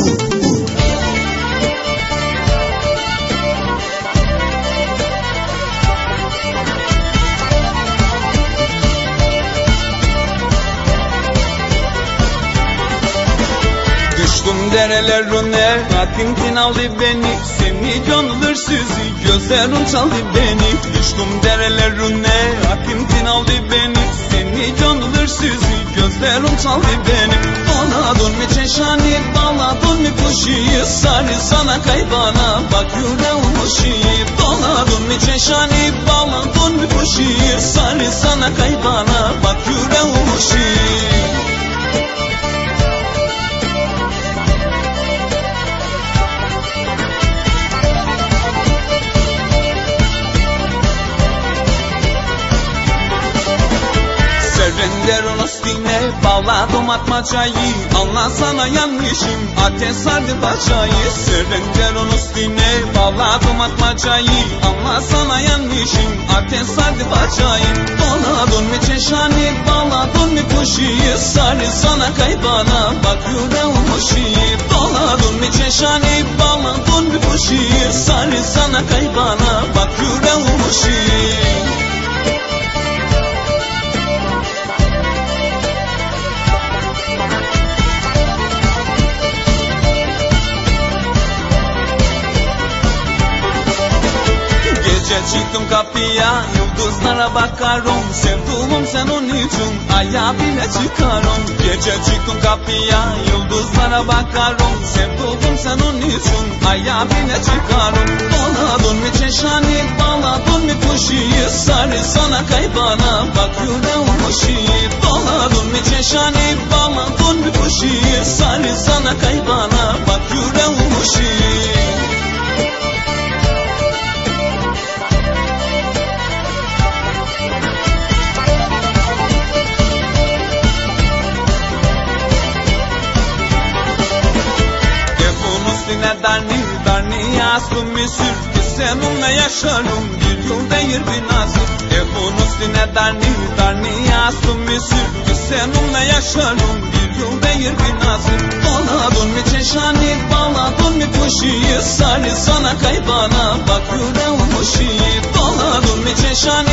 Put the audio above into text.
Düştüm derelerine Katinkin aldı beni. Seni canlıdır sizi Gözlerin çaldı beni. Düştüm derelerine Katinkin aldı beni. Seni canlıdır sizi Gözlerin çaldı beni. Doladın mı çeşani Bağladın mı kuşuyu Sarı sana kaybana Bak yüreğim uşuyu Doladın mı çeşani Bağladın mı kuşuyu Sarı sana kaybana Bak yüreğim uşuyu Renderin üstüne bağladım atmacayı Anlasana yanlışım ateş sardı bacayı Renderin üstüne bağladım atmacayı Anlasana yanlışım ateş sardı bacayı Doladın mı çeşani bağladın mı kuşuyu Sarı sana kaybana bak yüreğim uşuyu Doladın mı çeşani çıktım kapıya Yıldızlara bakarım. Sevduğum sen onun için Aya bile çıkarım. Gece çıktım kapıya Yıldızlara bakarım. Sevduğum sen onun için Aya bile çıkarım. Doladın mı çeşani Bağladın mı kuşuyu Sarı sana kaybana Bak yüreğim uşuyu Doladın mı çeşani Bağladın mı kuşuyu Sarı sana kaybana Bak yüreğim uşuyu üstüne darni darni astım mesür Ki seninle yaşarım. Bir yıl değil bir nasip Evun üstüne darni darni astım mesür Ki seninle yaşarım. Bir yıl değil bir nasip Doladın mı çeşani bağladın mı kuşuyu Sarı sana kaybana bak yüreğim uşuyu Doladın mı çeşani